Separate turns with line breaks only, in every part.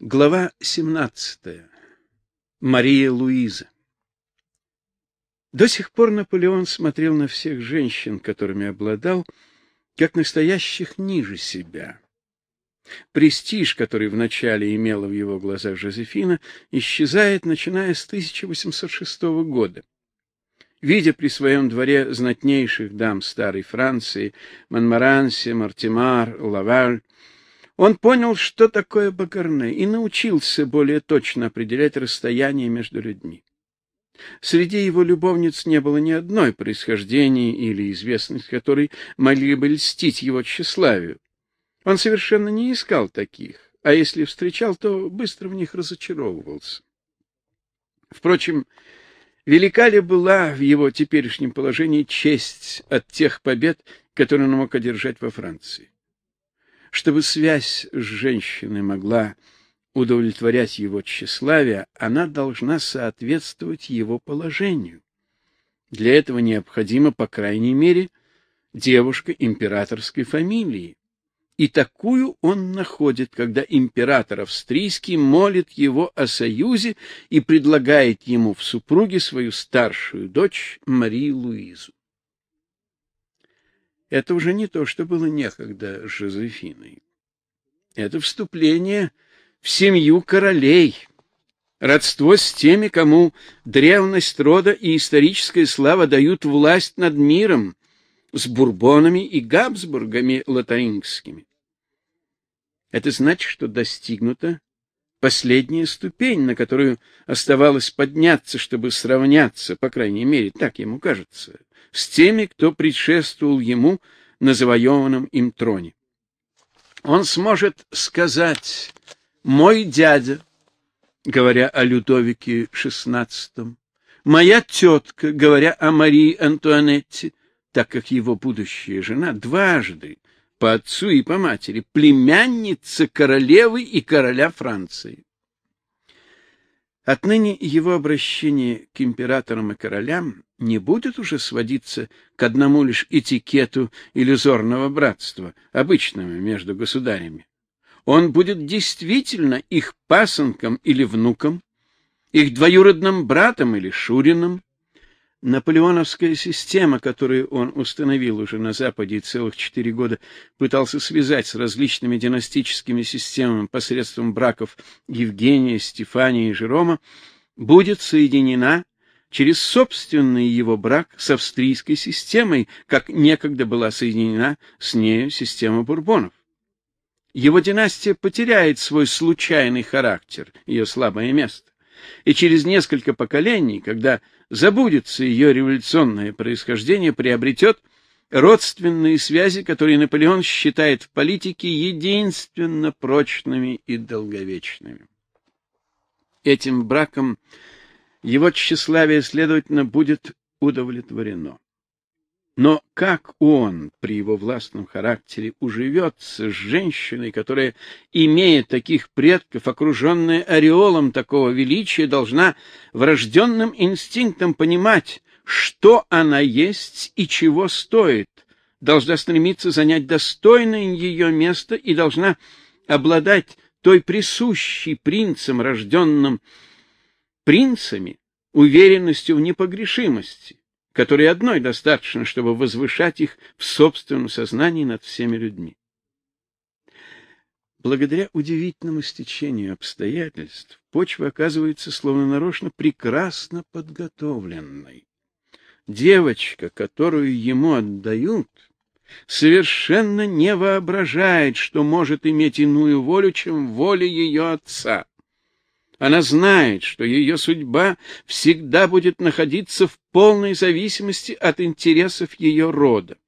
Глава 17. Мария Луиза. До сих пор Наполеон смотрел на всех женщин, которыми обладал, как настоящих ниже себя. Престиж, который вначале имела в его глазах Жозефина, исчезает, начиная с 1806 года. Видя при своем дворе знатнейших дам старой Франции, Монмаранси, Мартимар, Лаваль, он понял, что такое Багарне, и научился более точно определять расстояние между людьми. Среди его любовниц не было ни одной происхождения или известность которой могли бы льстить его тщеславию. Он совершенно не искал таких, а если встречал, то быстро в них разочаровывался. Впрочем, велика ли была в его теперешнем положении честь от тех побед, которые он мог одержать во Франции? Чтобы связь с женщиной могла удовлетворять его тщеславие, она должна соответствовать его положению. Для этого необходимо, по крайней мере, девушка императорской фамилии. И такую он находит, когда император австрийский молит его о союзе и предлагает ему в супруге свою старшую дочь Марию Луизу. Это уже не то, что было некогда с Жозефиной. Это вступление в семью королей, родство с теми, кому древность рода и историческая слава дают власть над миром, с бурбонами и габсбургами лотарингскими. Это значит, что достигнута последняя ступень, на которую оставалось подняться, чтобы сравняться, по крайней мере, так ему кажется, с теми, кто предшествовал ему на завоеванном им троне. Он сможет сказать «мой дядя», говоря о Людовике XVI, «моя тетка», говоря о Марии Антуанетте, так как его будущая жена дважды по отцу и по матери, племянница королевы и короля Франции. Отныне его обращение к императорам и королям не будет уже сводиться к одному лишь этикету иллюзорного братства, обычного между государями. Он будет действительно их пасынком или внуком, их двоюродным братом или шурином, Наполеоновская система, которую он установил уже на Западе и целых четыре года пытался связать с различными династическими системами посредством браков Евгения, Стефания и Жерома, будет соединена через собственный его брак с австрийской системой, как некогда была соединена с нею система бурбонов. Его династия потеряет свой случайный характер, ее слабое место, и через несколько поколений, когда забудется ее революционное происхождение, приобретет родственные связи, которые Наполеон считает в политике единственно прочными и долговечными. Этим браком его тщеславие, следовательно, будет удовлетворено. Но как он при его властном характере уживется с женщиной, которая, имея таких предков, окруженная ореолом такого величия, должна врожденным инстинктом понимать, что она есть и чего стоит, должна стремиться занять достойное ее место и должна обладать той присущей принцам, рожденным принцами, уверенностью в непогрешимости, которой одной достаточно, чтобы возвышать их в собственном сознании над всеми людьми. Благодаря удивительному стечению обстоятельств почва оказывается словно нарочно прекрасно подготовленной. Девочка, которую ему отдают, совершенно не воображает, что может иметь иную волю, чем воля ее отца. Она знает, что ее судьба всегда будет находиться в полной зависимости от интересов ее рода,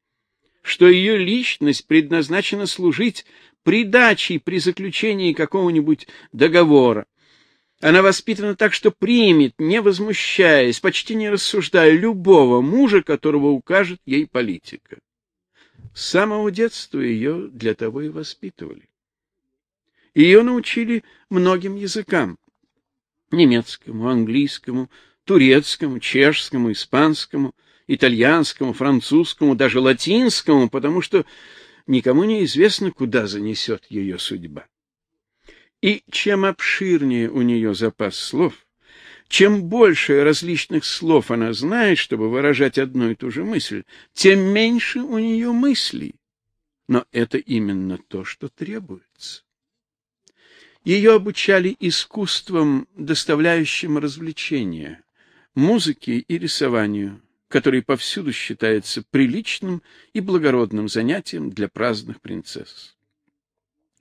что ее личность предназначена служить придачей при заключении какого-нибудь договора. Она воспитана так, что примет, не возмущаясь, почти не рассуждая, любого мужа, которого укажет ей политика. С самого детства ее для того и воспитывали. Ее научили многим языкам немецкому, английскому, турецкому, чешскому, испанскому, итальянскому, французскому, даже латинскому, потому что никому не известно, куда занесет ее судьба. И чем обширнее у нее запас слов, чем больше различных слов она знает, чтобы выражать одну и ту же мысль, тем меньше у нее мыслей. Но это именно то, что требуется. Ее обучали искусствам, доставляющим развлечения, музыке и рисованию, который повсюду считается приличным и благородным занятием для праздных принцесс.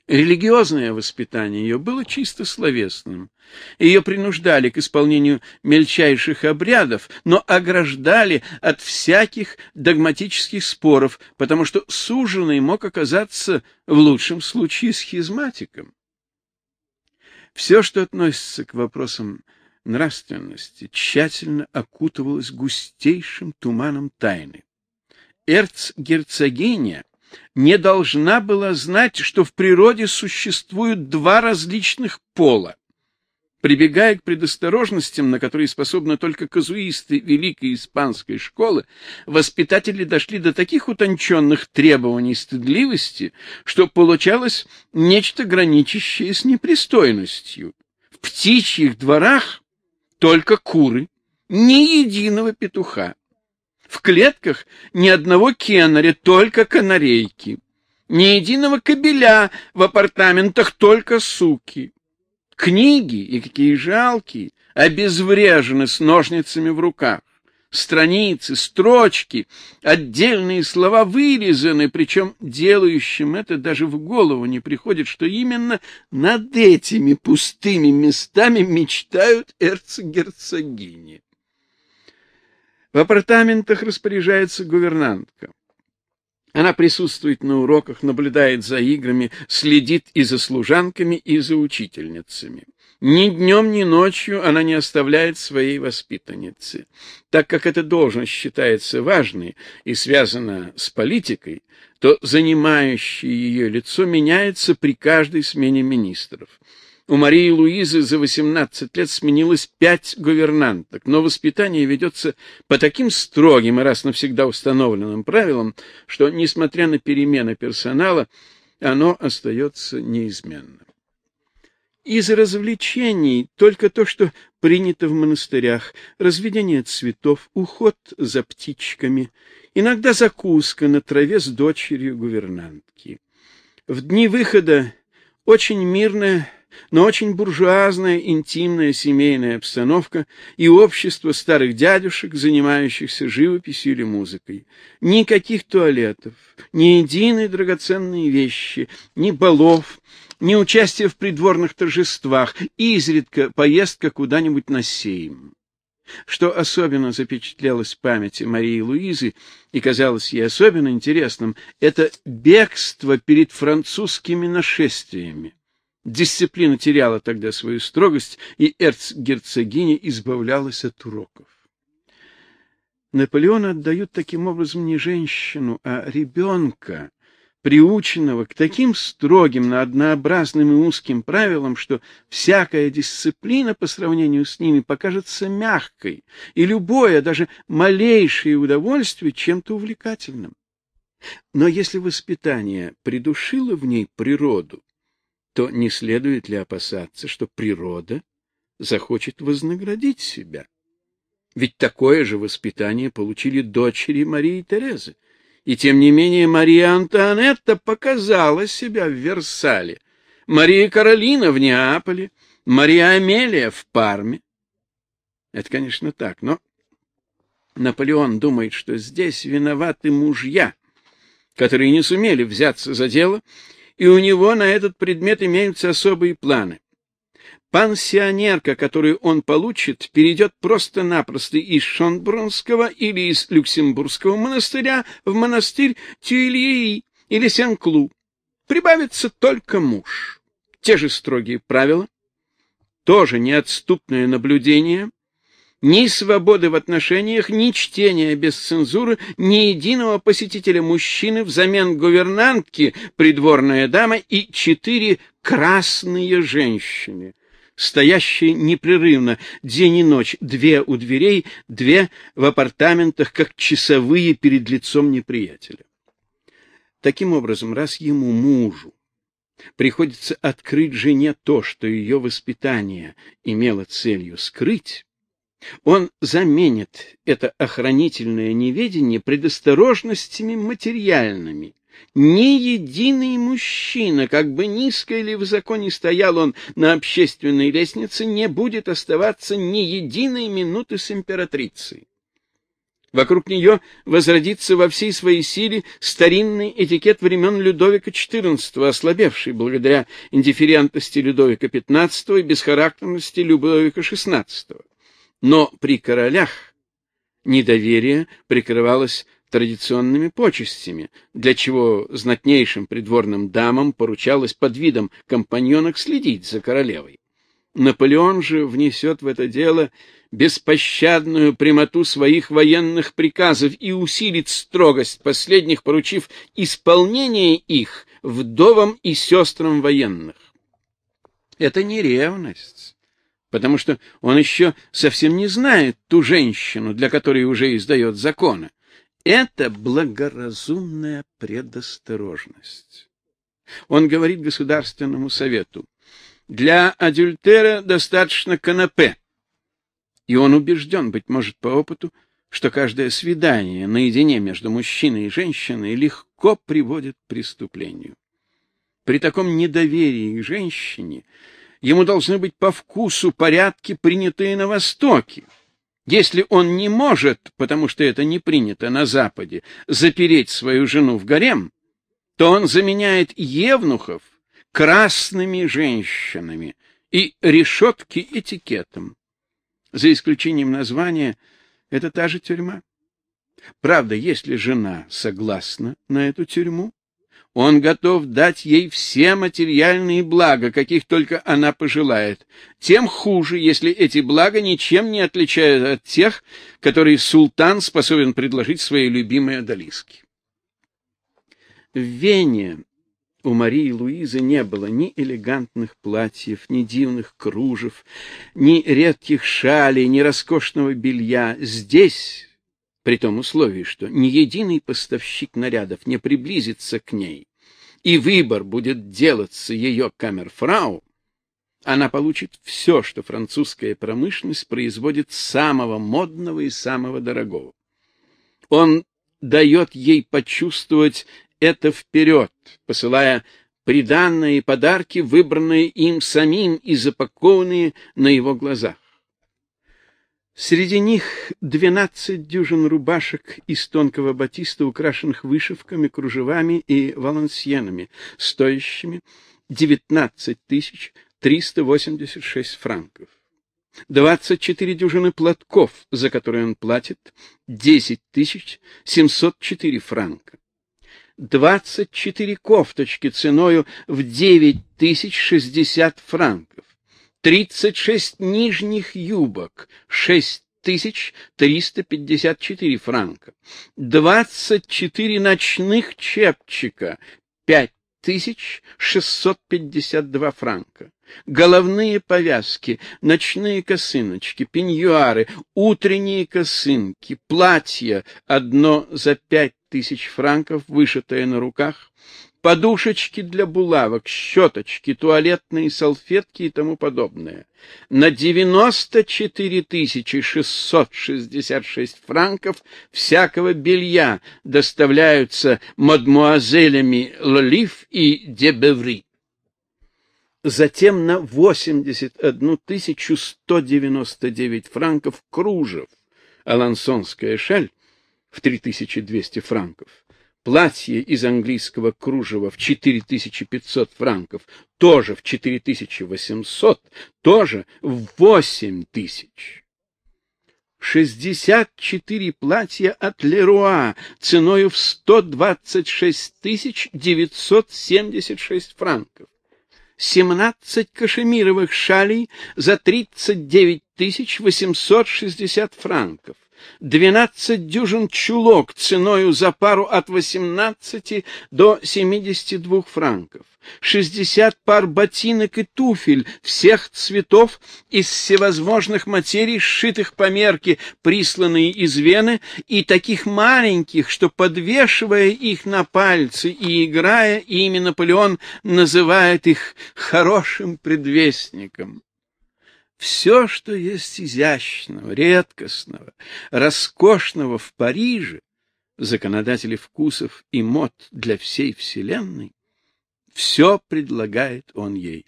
Религиозное воспитание ее было чисто словесным. Ее принуждали к исполнению мельчайших обрядов, но ограждали от всяких догматических споров, потому что суженый мог оказаться в лучшем случае схизматиком. Все, что относится к вопросам нравственности, тщательно окутывалось густейшим туманом тайны. Эрцгерцогиня не должна была знать, что в природе существуют два различных пола. Прибегая к предосторожностям, на которые способны только казуисты великой испанской школы, воспитатели дошли до таких утонченных требований стыдливости, что получалось нечто граничащее с непристойностью. В птичьих дворах только куры, ни единого петуха. В клетках ни одного кеннеря, только канарейки. Ни единого кобеля в апартаментах, только суки. Книги, и какие жалкие, обезврежены с ножницами в руках. Страницы, строчки, отдельные слова вырезаны, причем делающим это даже в голову не приходит, что именно над этими пустыми местами мечтают эрцгерцогини. В апартаментах распоряжается гувернантка. Она присутствует на уроках, наблюдает за играми, следит и за служанками, и за учительницами. Ни днем, ни ночью она не оставляет своей воспитанницы. Так как эта должность считается важной и связана с политикой, то занимающее ее лицо меняется при каждой смене министров. У Марии Луизы за 18 лет сменилось пять гувернанток, но воспитание ведется по таким строгим и раз навсегда установленным правилам, что, несмотря на перемены персонала, оно остается неизменным. Из развлечений только то, что принято в монастырях: разведение цветов, уход за птичками, иногда закуска на траве с дочерью гувернантки. В дни выхода очень мирная но очень буржуазная интимная семейная обстановка и общество старых дядюшек, занимающихся живописью или музыкой. Никаких туалетов, ни единой драгоценной вещи, ни балов, ни участия в придворных торжествах, изредка поездка куда-нибудь на сейм. Что особенно запечатлелось в памяти Марии Луизы и казалось ей особенно интересным, это бегство перед французскими нашествиями. Дисциплина теряла тогда свою строгость, и эрцгерцогиня избавлялась от уроков. Наполеона отдают таким образом не женщину, а ребенка, приученного к таким строгим, но однообразным и узким правилам, что всякая дисциплина по сравнению с ними покажется мягкой, и любое, даже малейшее удовольствие чем-то увлекательным. Но если воспитание придушило в ней природу, то не следует ли опасаться, что природа захочет вознаградить себя? Ведь такое же воспитание получили дочери Марии Терезы. И тем не менее Мария Антуанетта показала себя в Версале, Мария Каролина в Неаполе, Мария Амелия в Парме. Это, конечно, так, но Наполеон думает, что здесь виноваты мужья, которые не сумели взяться за дело и у него на этот предмет имеются особые планы. Пансионерка, которую он получит, перейдет просто-напросто из Шонбрунского или из Люксембургского монастыря в монастырь Тюильи или Сен-Клу. Прибавится только муж. Те же строгие правила, тоже неотступное наблюдение, ни свободы в отношениях, ни чтения без цензуры, ни единого посетителя мужчины взамен гувернантки, придворная дама и четыре красные женщины, стоящие непрерывно день и ночь, две у дверей, две в апартаментах, как часовые перед лицом неприятеля. Таким образом, раз ему мужу приходится открыть жене то, что ее воспитание имело целью скрыть, он заменит это охранительное неведение предосторожностями материальными. Ни единый мужчина, как бы низко или высоко ни стоял он на общественной лестнице, не будет оставаться ни единой минуты с императрицей. Вокруг нее возродится во всей своей силе старинный этикет времен Людовика XIV, ослабевший благодаря индифферентности Людовика XV и бесхарактерности Людовика XVI. Но при королях недоверие прикрывалось традиционными почестями, для чего знатнейшим придворным дамам поручалось под видом компаньонок следить за королевой. Наполеон же внесет в это дело беспощадную прямоту своих военных приказов и усилит строгость последних, поручив исполнение их вдовам и сестрам военных. Это не ревность, потому что он еще совсем не знает ту женщину, для которой уже издает законы. Это благоразумная предосторожность. Он говорит Государственному совету, для адюльтера достаточно канапе. И он убежден, быть может, по опыту, что каждое свидание наедине между мужчиной и женщиной легко приводит к преступлению. При таком недоверии к женщине ему должны быть по вкусу порядки, принятые на Востоке. Если он не может, потому что это не принято на Западе, запереть свою жену в гарем, то он заменяет евнухов красными женщинами и решетки этикетом. За исключением названия, это та же тюрьма. Правда, если жена согласна на эту тюрьму, он готов дать ей все материальные блага, каких только она пожелает. Тем хуже, если эти блага ничем не отличают от тех, которые султан способен предложить своей любимой одолиске. В Вене у Марии Луизы не было ни элегантных платьев, ни дивных кружев, ни редких шалей, ни роскошного белья. Здесь, при том условии, что ни единый поставщик нарядов не приблизится к ней, и выбор будет делаться ее камерфрау, она получит все, что французская промышленность производит самого модного и самого дорогого. Он дает ей почувствовать это вперед, посылая приданные подарки, выбранные им самим и запакованные на его глазах. Среди них двенадцать дюжин рубашек из тонкого батиста, украшенных вышивками, кружевами и валансьенами, стоящими девятнадцать тысяч триста восемьдесят шесть франков. Двадцать четыре дюжины платков, за которые он платит десять тысяч семьсот четыре франка. 24 кофточки ценою в 9060 франков, 36 нижних юбок, 6354 франка, 24 ночных чепчика, 5652 франка головные повязки, ночные косыночки, пеньюары, утренние косынки, платья, одно за пять тысяч франков, вышитое на руках, подушечки для булавок, щеточки, туалетные салфетки и тому подобное. На 94 666 франков всякого белья доставляются мадмуазелями Лолив и Дебеври затем на 81 199 франков кружев, алансонская шаль в 3200 франков, платье из английского кружева в 4500 франков, тоже в 4800, тоже в 8000. 64 платья от Леруа ценою в 126 976 франков. 17 кашемировых шалей за 39 860 франков, 12 дюжин чулок ценою за пару от 18 до 72 франков, 60 пар ботинок и туфель всех цветов из всевозможных материй, сшитых по мерке, присланные из Вены, и таких маленьких, что, подвешивая их на пальцы и играя ими, Наполеон называет их хорошим предвестником. Все, что есть изящного, редкостного, роскошного в Париже, законодатели вкусов и мод для всей вселенной, все предлагает он ей.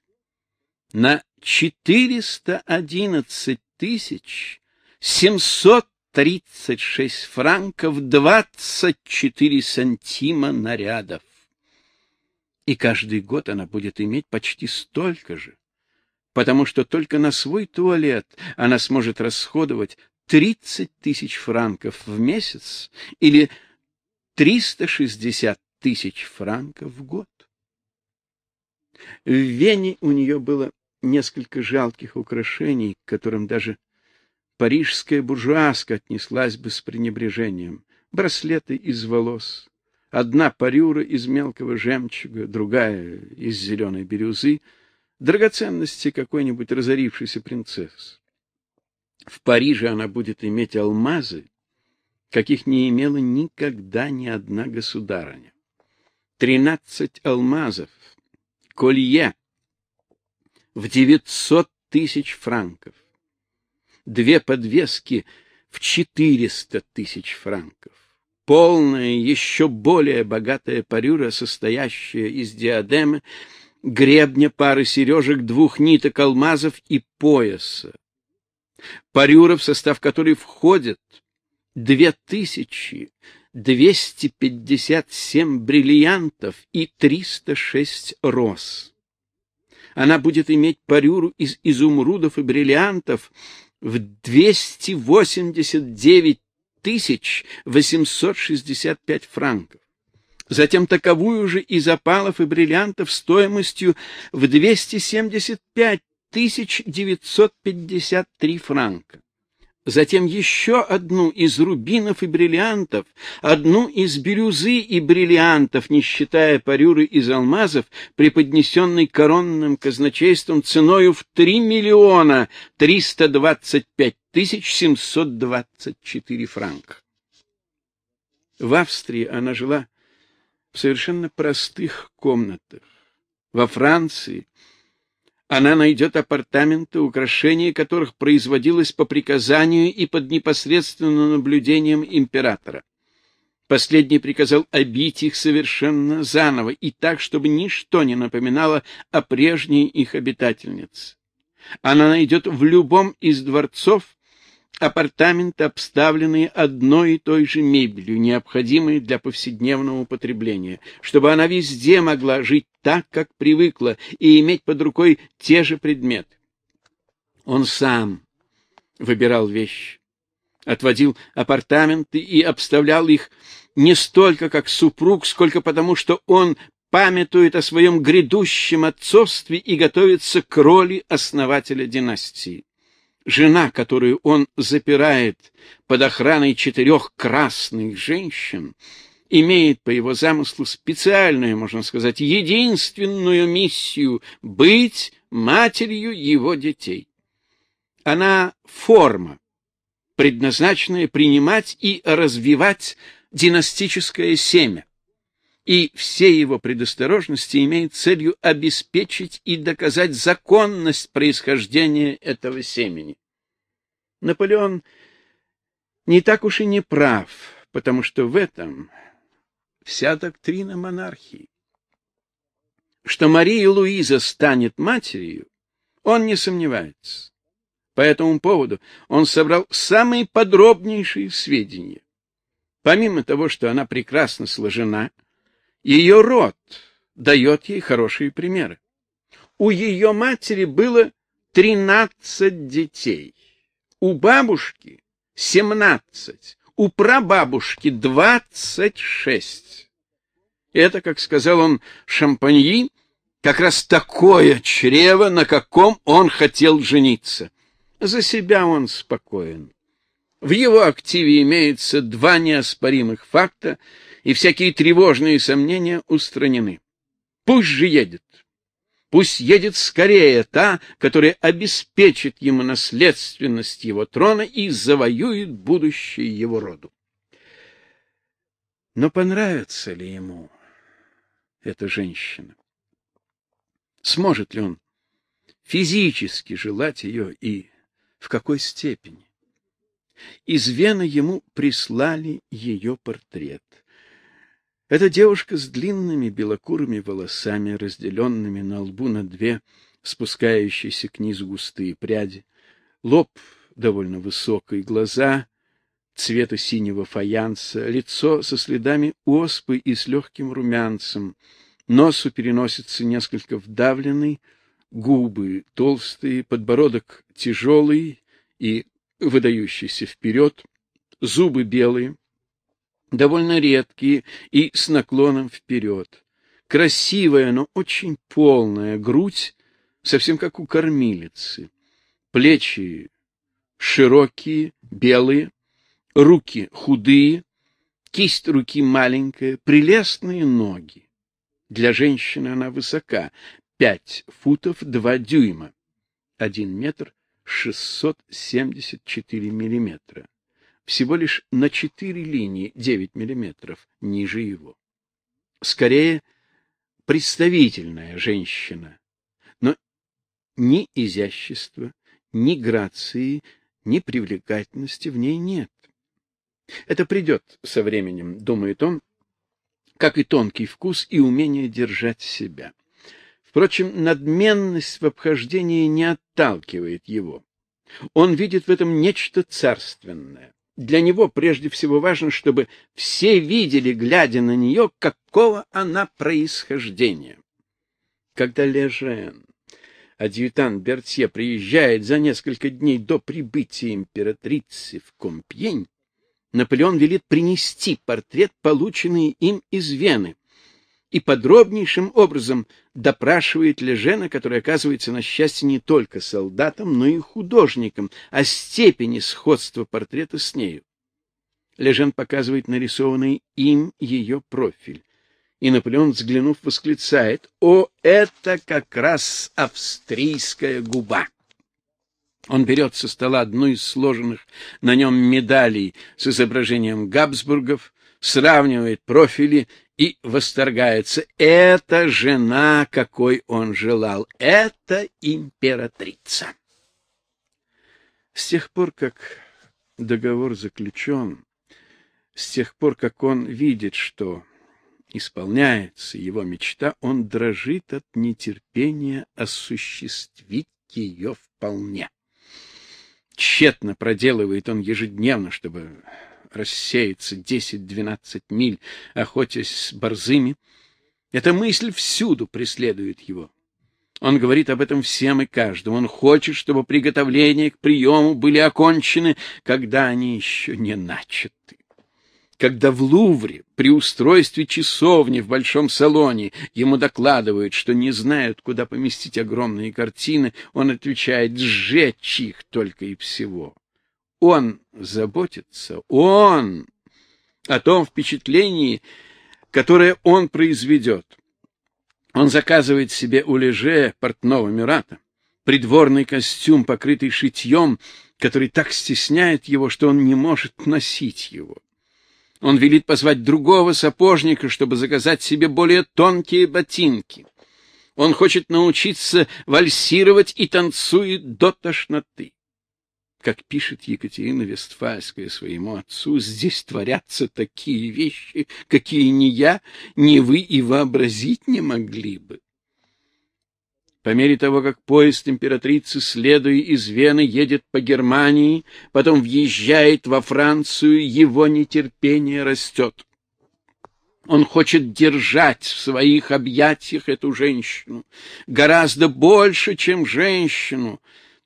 На 411 тысяч 736 франков 24 сантима нарядов. И каждый год она будет иметь почти столько же потому что только на свой туалет она сможет расходовать 30 тысяч франков в месяц или 360 тысяч франков в год. В Вене у нее было несколько жалких украшений, к которым даже парижская буржуазка отнеслась бы с пренебрежением. Браслеты из волос, одна парюра из мелкого жемчуга, другая из зеленой бирюзы — драгоценности какой-нибудь разорившейся принцессы. В Париже она будет иметь алмазы, каких не имела никогда ни одна государыня. Тринадцать алмазов, колье в девятьсот тысяч франков, две подвески в четыреста тысяч франков, полная, еще более богатая парюра, состоящая из диадемы, гребня, пары сережек, двух ниток алмазов и пояса. Парюра, в состав которой входят две тысячи двести пятьдесят семь бриллиантов и триста шесть роз. Она будет иметь парюру из изумрудов и бриллиантов в двести восемьдесят девять тысяч восемьсот шестьдесят пять франков затем таковую же из опалов и бриллиантов стоимостью в 275 953 франка. Затем еще одну из рубинов и бриллиантов, одну из бирюзы и бриллиантов, не считая парюры из алмазов, преподнесенной коронным казначейством ценою в 3 миллиона 325 тысяч 724 франка. В Австрии она жила в совершенно простых комнатах. Во Франции она найдет апартаменты, украшение которых производилось по приказанию и под непосредственным наблюдением императора. Последний приказал обить их совершенно заново и так, чтобы ничто не напоминало о прежней их обитательнице. Она найдет в любом из дворцов апартаменты, обставленные одной и той же мебелью, необходимой для повседневного употребления, чтобы она везде могла жить так, как привыкла, и иметь под рукой те же предметы. Он сам выбирал вещи, отводил апартаменты и обставлял их не столько как супруг, сколько потому, что он памятует о своем грядущем отцовстве и готовится к роли основателя династии. Жена, которую он запирает под охраной четырех красных женщин, имеет по его замыслу специальную, можно сказать, единственную миссию — быть матерью его детей. Она форма, предназначенная принимать и развивать династическое семя и все его предосторожности имеют целью обеспечить и доказать законность происхождения этого семени. Наполеон не так уж и не прав, потому что в этом вся доктрина монархии. Что Мария Луиза станет матерью, он не сомневается. По этому поводу он собрал самые подробнейшие сведения. Помимо того, что она прекрасно сложена, ее род дает ей хорошие примеры. У ее матери было тринадцать детей, у бабушки семнадцать, у прабабушки двадцать шесть. Это, как сказал он Шампаньи, как раз такое чрево, на каком он хотел жениться. За себя он спокоен. В его активе имеется два неоспоримых факта, и всякие тревожные сомнения устранены. Пусть же едет. Пусть едет скорее та, которая обеспечит ему наследственность его трона и завоюет будущее его роду. Но понравится ли ему эта женщина? Сможет ли он физически желать ее и в какой степени? Из Вены ему прислали ее портрет. Эта девушка с длинными белокурыми волосами, разделенными на лбу на две спускающиеся к низу густые пряди, лоб довольно высокий, глаза цвета синего фаянса, лицо со следами оспы и с легким румянцем, нос у переносицы несколько вдавленный, губы толстые, подбородок тяжелый и выдающийся вперед, зубы белые, довольно редкие и с наклоном вперед. Красивая, но очень полная грудь, совсем как у кормилицы. Плечи широкие, белые, руки худые, кисть руки маленькая, прелестные ноги. Для женщины она высока, пять футов два дюйма, один метр шестьсот семьдесят четыре миллиметра всего лишь на 4 линии 9 миллиметров ниже его. Скорее, представительная женщина, но ни изящества, ни грации, ни привлекательности в ней нет. Это придет со временем, думает он, как и тонкий вкус и умение держать себя. Впрочем, надменность в обхождении не отталкивает его. Он видит в этом нечто царственное. Для него прежде всего важно, чтобы все видели, глядя на нее, какого она происхождения. Когда Лежен, адъютант Бертье, приезжает за несколько дней до прибытия императрицы в Компьень, Наполеон велит принести портрет, полученный им из Вены, и подробнейшим образом допрашивает Лежена, который оказывается на счастье не только солдатом, но и художником, о степени сходства портрета с нею. Лежен показывает нарисованный им ее профиль. И Наполеон, взглянув, восклицает: "О, это как раз австрийская губа!" Он берет со стола одну из сложенных на нем медалей с изображением Габсбургов, сравнивает профили и восторгается. Это жена, какой он желал. Это императрица. С тех пор, как договор заключен, с тех пор, как он видит, что исполняется его мечта, он дрожит от нетерпения осуществить ее вполне. Тщетно проделывает он ежедневно, чтобы рассеяться 10-12 миль, охотясь с борзыми. Эта мысль всюду преследует его. Он говорит об этом всем и каждому. Он хочет, чтобы приготовления к приему были окончены, когда они еще не начаты. Когда в Лувре при устройстве часовни в большом салоне ему докладывают, что не знают, куда поместить огромные картины, он отвечает: "Сжечь их только и всего". Он заботится, он о том впечатлении, которое он произведет. Он заказывает себе у Леже портного Мюрата придворный костюм, покрытый шитьем, который так стесняет его, что он не может носить его. Он велит позвать другого сапожника, чтобы заказать себе более тонкие ботинки. Он хочет научиться вальсировать и танцует до тошноты. Как пишет Екатерина Вестфальская своему отцу, здесь творятся такие вещи, какие ни я, ни вы и вообразить не могли бы. По мере того, как поезд императрицы, следуя из Вены, едет по Германии, потом въезжает во Францию, его нетерпение растет. Он хочет держать в своих объятиях эту женщину, гораздо больше, чем женщину,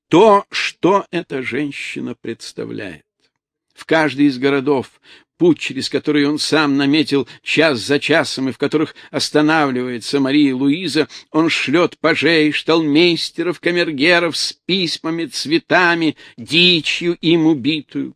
то, что эта женщина представляет. В каждый из городов, путь через который он сам наметил час за часом и в которых останавливается Мария Луиза, он шлет пажей, шталмейстеров, камергеров с письмами, цветами, дичью им убитую.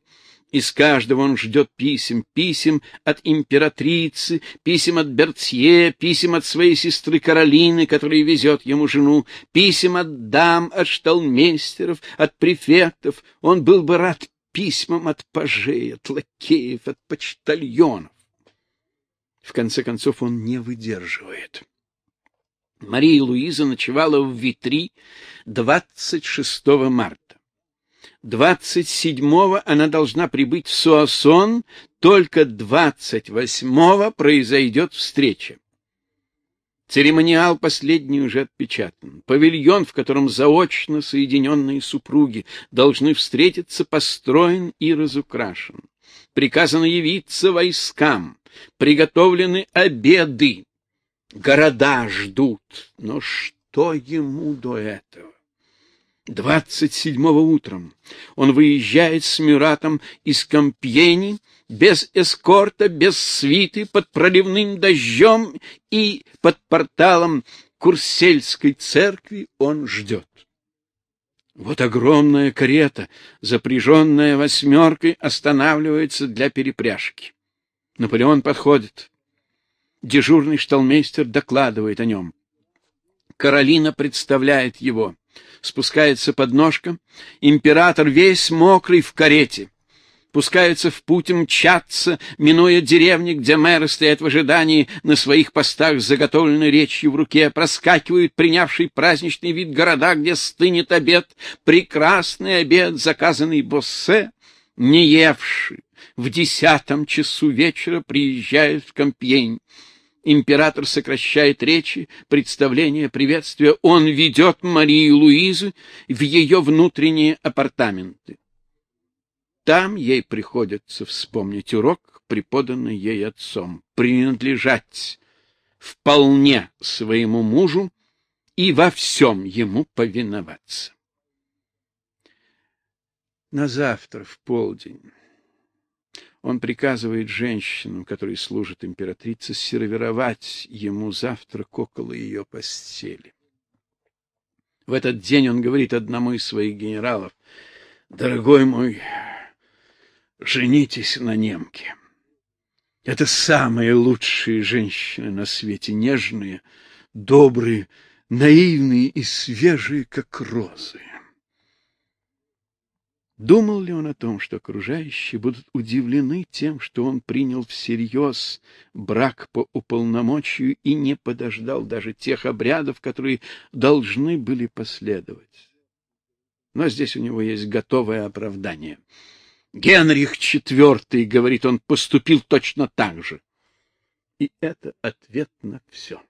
Из каждого он ждет писем, писем от императрицы, писем от Бертье, писем от своей сестры Каролины, которая везет ему жену, писем от дам, от шталмейстеров, от префектов. Он был бы рад письмам от пажей, от лакеев, от почтальонов. В конце концов он не выдерживает. Мария Луиза ночевала в Витри 26 марта. 27-го она должна прибыть в Суассон, только 28-го произойдет встреча. Церемониал последний уже отпечатан. Павильон, в котором заочно соединенные супруги должны встретиться, построен и разукрашен. Приказано явиться войскам, приготовлены обеды. Города ждут, но что ему до этого? Двадцать седьмого утром он выезжает с Мюратом из Компьени без эскорта, без свиты, под проливным дождем и под порталом Курсельской церкви он ждет. Вот огромная карета, запряженная восьмеркой, останавливается для перепряжки. Наполеон подходит. Дежурный шталмейстер докладывает о нем. Каролина представляет его спускается подножка, император весь мокрый в карете. Пускаются в путь мчатся, минуя деревни, где мэры стоят в ожидании на своих постах с заготовленной речью в руке, проскакивают принявший праздничный вид города, где стынет обед, прекрасный обед, заказанный Боссе, не евший. В десятом часу вечера приезжает в Компьень. Император сокращает речи, представления, приветствия. Он ведет Марию Луизу в ее внутренние апартаменты. Там ей приходится вспомнить урок, преподанный ей отцом, принадлежать вполне своему мужу и во всем ему повиноваться. На завтра в полдень он приказывает женщинам, которые служат императрице, сервировать ему завтрак около ее постели. В этот день он говорит одному из своих генералов: "Дорогой мой, женитесь на немке. Это самые лучшие женщины на свете, нежные, добрые, наивные и свежие, как розы". Думал ли он о том, что окружающие будут удивлены тем, что он принял всерьез брак по уполномочию и не подождал даже тех обрядов, которые должны были последовать? Но здесь у него есть готовое оправдание. Генрих IV, говорит он, поступил точно так же. И это ответ на все.